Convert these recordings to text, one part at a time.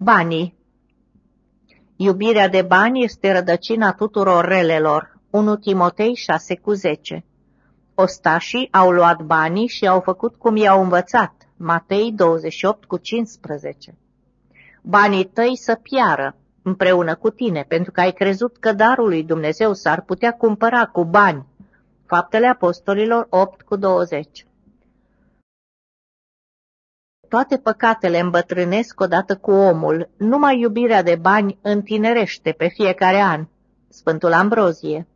Banii Iubirea de bani este rădăcina tuturor relelor. 1 Timotei 6 cu 10 Ostașii au luat banii și au făcut cum i-au învățat. Matei 28 cu 15 Banii tăi să piară împreună cu tine, pentru că ai crezut că darul lui Dumnezeu s-ar putea cumpăra cu bani. Faptele Apostolilor 8 cu 20 toate păcatele îmbătrânesc odată cu omul, numai iubirea de bani întinerește pe fiecare an. Sfântul Ambrozie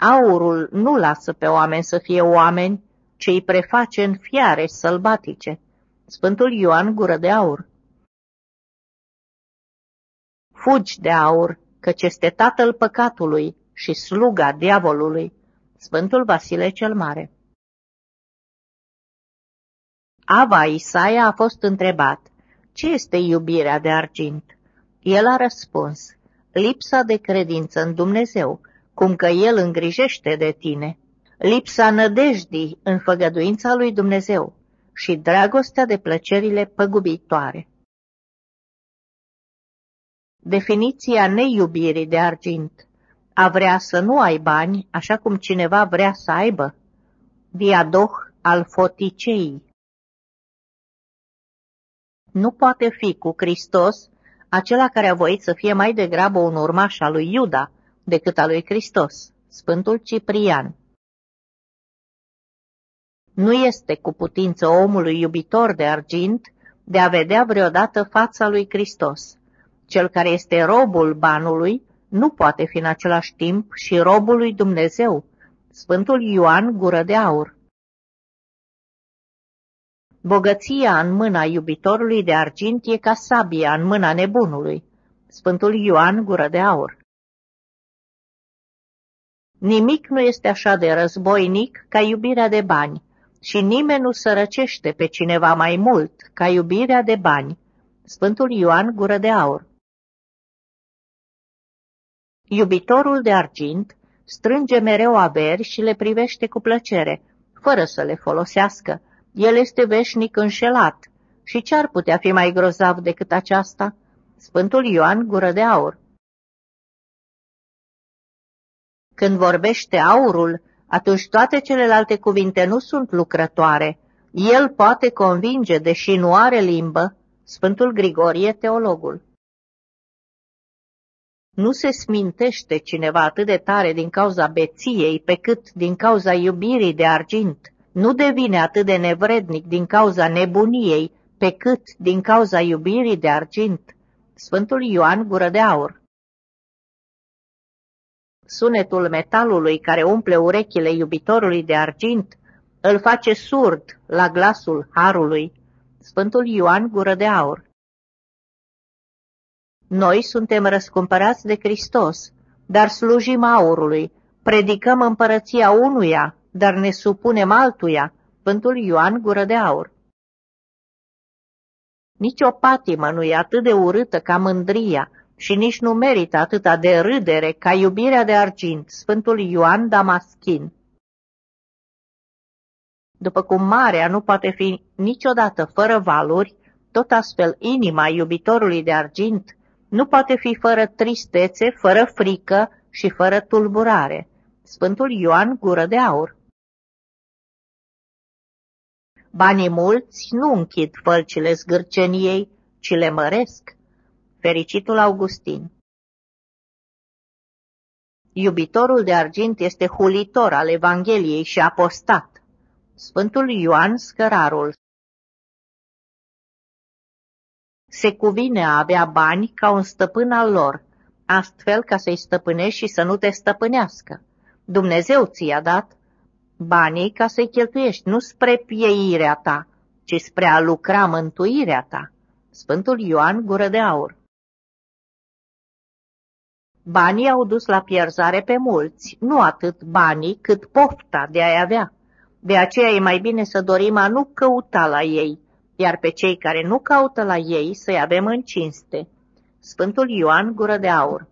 Aurul nu lasă pe oameni să fie oameni, ci îi preface în fiare sălbatice. Sfântul Ioan Gură de Aur Fugi de aur, căci este tatăl păcatului și sluga diavolului. Sfântul Vasile cel Mare Ava Isaia a fost întrebat, ce este iubirea de argint? El a răspuns, lipsa de credință în Dumnezeu, cum că El îngrijește de tine, lipsa nădejdii în făgăduința lui Dumnezeu și dragostea de plăcerile păgubitoare. Definiția neiubirii de argint a vrea să nu ai bani așa cum cineva vrea să aibă, diadoh al foticei nu poate fi cu Hristos acela care a voit să fie mai degrabă un urmaș al lui Iuda decât al lui Hristos, Sfântul Ciprian. Nu este cu putință omului iubitor de argint de a vedea vreodată fața lui Hristos. Cel care este robul banului nu poate fi în același timp și robul lui Dumnezeu, Sfântul Ioan Gură de Aur. Bogăția în mâna iubitorului de argint e ca sabia în mâna nebunului. Sfântul Ioan Gură de Aur Nimic nu este așa de războinic ca iubirea de bani și nimeni nu sărăcește pe cineva mai mult ca iubirea de bani. Sfântul Ioan Gură de Aur Iubitorul de argint strânge mereu averi și le privește cu plăcere, fără să le folosească, el este veșnic înșelat. Și ce ar putea fi mai grozav decât aceasta? Sfântul Ioan Gură de Aur Când vorbește aurul, atunci toate celelalte cuvinte nu sunt lucrătoare. El poate convinge, deși nu are limbă, Sfântul Grigorie, teologul. Nu se smintește cineva atât de tare din cauza beției, pe cât din cauza iubirii de argint nu devine atât de nevrednic din cauza nebuniei, pe cât din cauza iubirii de argint. Sfântul Ioan Gură de Aur Sunetul metalului care umple urechile iubitorului de argint îl face surd la glasul harului. Sfântul Ioan Gură de Aur Noi suntem răscumpărați de Hristos, dar slujim aurului, predicăm împărăția unuia, dar ne supunem altuia, Sfântul Ioan Gură de Aur. Nici o patimă nu e atât de urâtă ca mândria și nici nu merită atâta de râdere ca iubirea de argint, Sfântul Ioan Damaschin. După cum marea nu poate fi niciodată fără valuri, tot astfel inima iubitorului de argint nu poate fi fără tristețe, fără frică și fără tulburare. Sfântul Ioan Gură de Aur Banii mulți nu închid fălcile zgârceniei, ci le măresc. Fericitul Augustin Iubitorul de argint este hulitor al Evangheliei și apostat. Sfântul Ioan Scărarul Se cuvine a avea bani ca un stăpân al lor, astfel ca să-i stăpânești și să nu te stăpânească. Dumnezeu ți-a dat banii ca să-i cheltuiești, nu spre pieirea ta, ci spre a lucra mântuirea ta. Sfântul Ioan Gură de Aur Banii au dus la pierzare pe mulți, nu atât banii cât pofta de a avea. De aceea e mai bine să dorim a nu căuta la ei, iar pe cei care nu caută la ei să-i avem în cinste. Sfântul Ioan Gură de Aur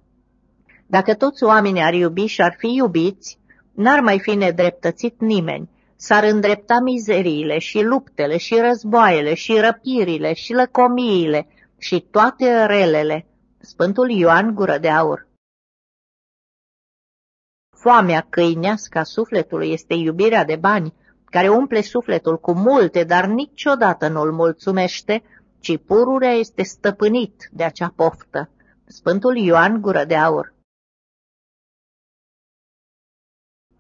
Dacă toți oamenii ar iubi și ar fi iubiți, N-ar mai fi nedreptățit nimeni s-ar îndrepta mizeriile și luptele și războaiele și răpirile și lăcomiile și toate relele. Sfântul Ioan Gură de Aur Foamea câinească a sufletului este iubirea de bani, care umple sufletul cu multe, dar niciodată nu-l mulțumește, ci pururea este stăpânit de acea poftă. Sfântul Ioan Gură de Aur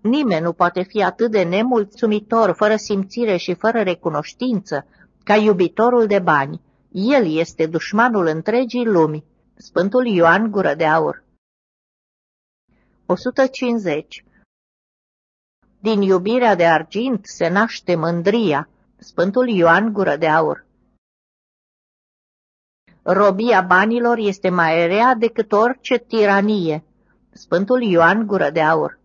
Nimeni nu poate fi atât de nemulțumitor, fără simțire și fără recunoștință, ca iubitorul de bani. El este dușmanul întregii lumi. Sfântul Ioan Gură de Aur 150. Din iubirea de argint se naște mândria. Sfântul Ioan Gură de Aur Robia banilor este mai rea decât orice tiranie. Sfântul Ioan Gură de Aur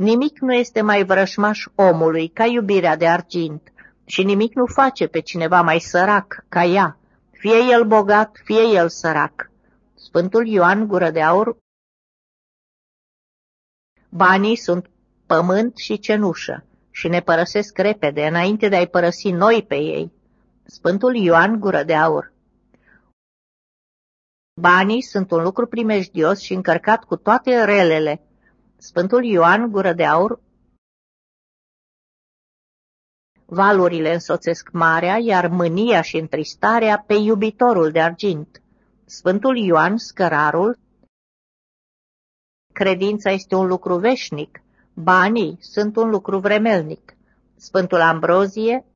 Nimic nu este mai vrășmaș omului ca iubirea de argint și nimic nu face pe cineva mai sărac ca ea, fie el bogat, fie el sărac. Sfântul Ioan Gură de Aur Banii sunt pământ și cenușă și ne părăsesc repede înainte de a-i părăsi noi pe ei. Sfântul Ioan Gură de Aur Banii sunt un lucru primejdios și încărcat cu toate relele. Sfântul Ioan Gură de Aur Valurile însoțesc marea, iar mânia și întristarea pe iubitorul de argint. Sfântul Ioan Scărarul Credința este un lucru veșnic, banii sunt un lucru vremelnic. Sfântul Ambrozie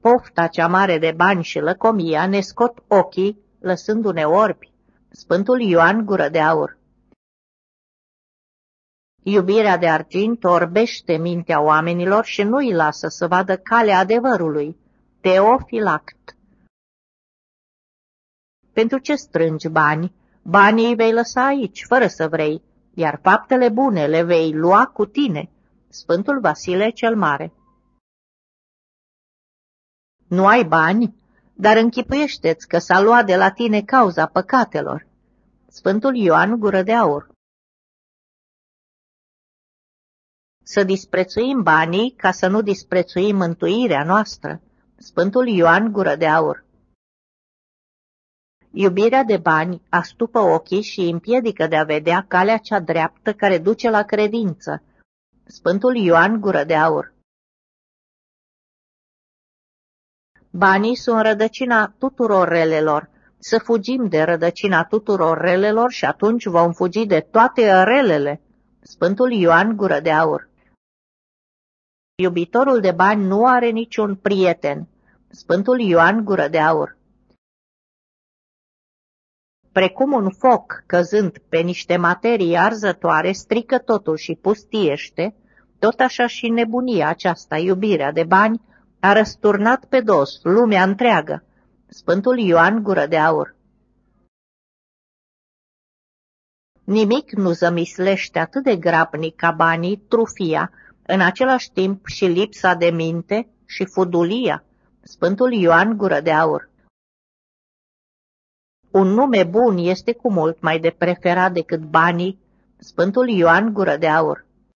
Pofta cea mare de bani și lăcomia ne scot ochii, lăsându-ne orbi. Sfântul Ioan Gură de Aur Iubirea de argint orbește mintea oamenilor și nu îi lasă să vadă calea adevărului. Teofilact Pentru ce strângi bani? Banii îi vei lăsa aici, fără să vrei, iar faptele bune le vei lua cu tine. Sfântul Vasile cel Mare Nu ai bani? Dar închipuiește-ți că s-a luat de la tine cauza păcatelor. Sfântul Ioan Gură de Aur Să disprețuim banii ca să nu disprețuim mântuirea noastră. Sfântul Ioan Gură de Aur Iubirea de bani astupă ochii și împiedică de a vedea calea cea dreaptă care duce la credință. Sfântul Ioan Gură de Aur Banii sunt rădăcina tuturor relelor. Să fugim de rădăcina tuturor relelor și atunci vom fugi de toate relele. Sfântul Ioan Gură de Aur Iubitorul de bani nu are niciun prieten. Sfântul Ioan Gură de Aur Precum un foc căzând pe niște materii arzătoare strică totul și pustiește, tot așa și nebunia aceasta, iubirea de bani, a răsturnat pe dos lumea întreagă. Sfântul Ioan Gură de Aur Nimic nu zămislește atât de grabnic ca banii, trufia, în același timp și lipsa de minte și fudulia. Sfântul Ioan Gură de Aur Un nume bun este cu mult mai de preferat decât banii. Sfântul Ioan Gură de Aur